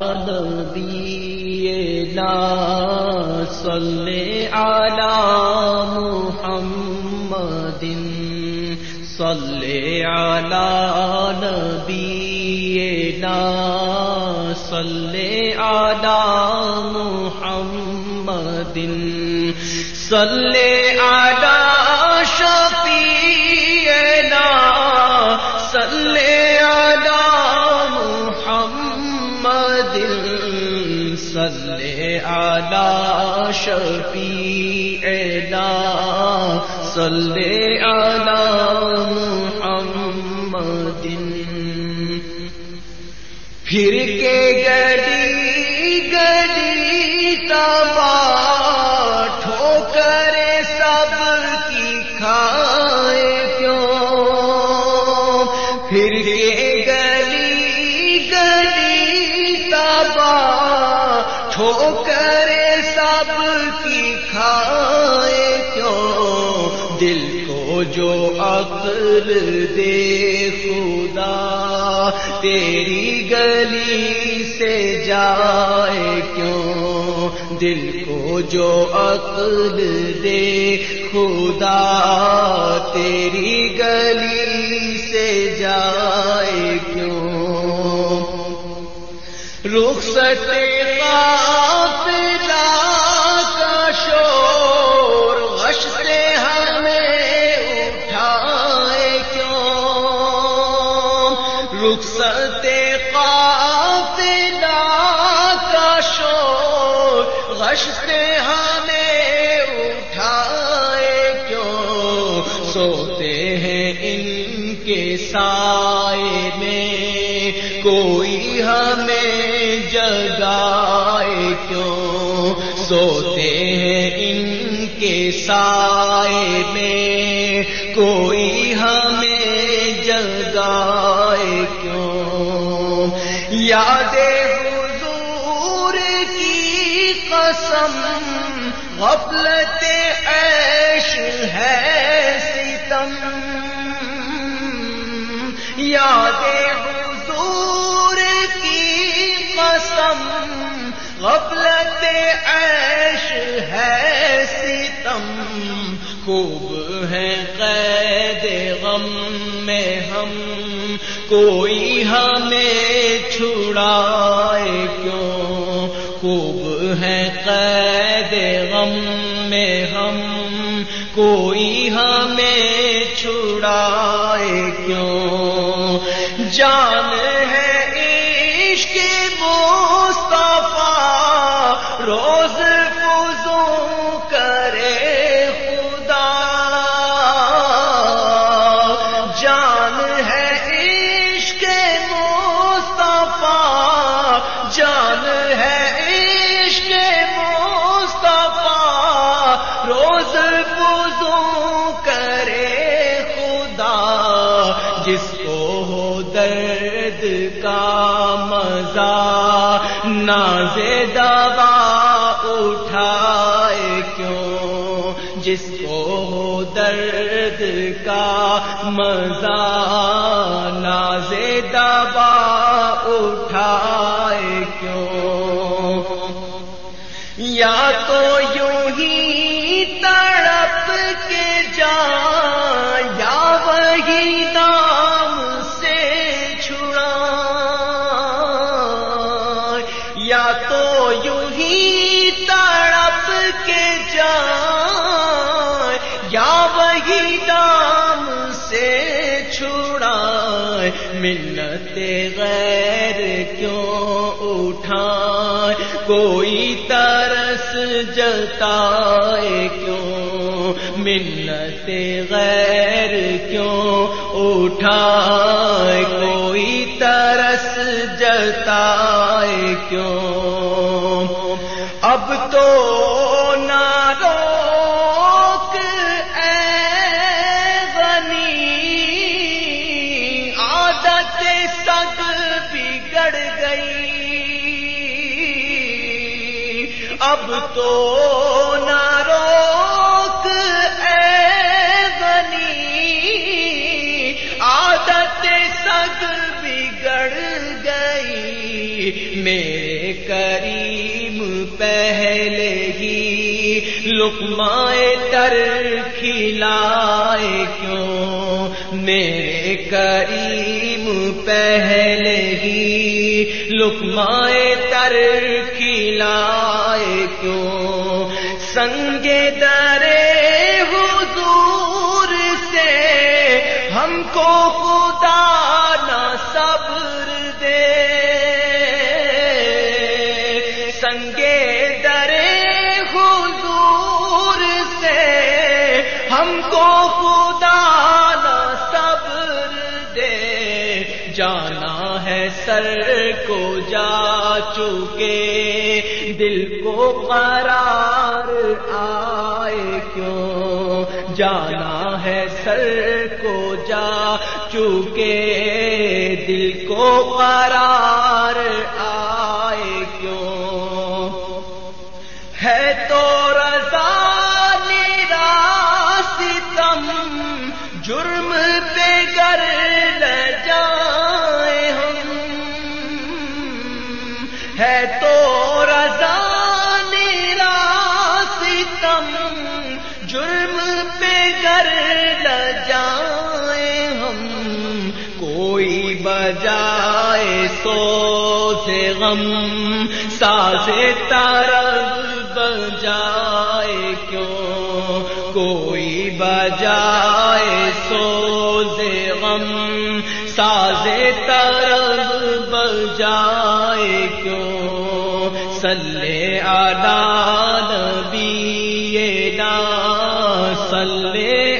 نبی لا صلی علی محمد صلی علی نبی لا صلی علی محمد صلی علی صلی علی شفیعنا صلی علی محمد پھر کے گلی گلی تبا ٹھوکر سب کی کھائے کیوں؟ پھر کے گلی ٹھوکر سب کی کھائے کیوں؟ دل کو جو عقل دے خدا، تیری گلی سے جائے کیوں؟ دل کو جو عقل دے خدا، تیری گلی سے جائے کیوں؟ رخصت سائے میں کوئی ہمیں جگائے کیوں؟ سوتے ہیں ان کے سائے میں کوئی ہمیں جگائے کیوں؟ یاد حضور کی قسم غفلت یاد حضور کی قسم، غفلت عیش ہے ستم۔ خوب ہے قید غم میں ہم، کوئی ہمیں چھڑائے کیوں؟ خوب ہے قید غم میں ہم، کوئی ہمیں چھڑائے کیوں؟ جان ہے عشق مصطفیٰ روز فضو ناز دوا اٹھائے کیوں؟ جس کو ہو درد کا مزہ، ناز دوا اٹھائے کیوں؟ یاد منت غیر کیوں اٹھائے؟ کوئی ترس جتائے کیوں؟ منت غیر کیوں اٹھائے؟ کوئی ترس جتائے کیوں؟ اب تو اب تو نہ روک اے غنی، عادت بگڑ گئی۔ میرے کریم پہلے ہی لکمائے تر کھلائے کیوں؟ میرے کریم پہلے ہی لکمائے تر کھلائے کیوں؟ سنگے درے حضور سے ہم کو خدا نہ صبر سنگے جانا ہے سر کو جا چکے۔ دل کو قرار آئے کیوں؟ جانا ہے سر کو جا چکے۔ دل کو قرار آئے سے غم سازے تارب بجائے کیوں؟ کوئی بجائے سوز غم سازے طرب بجائے کیوں؟ سلے آدان بھی نا سلے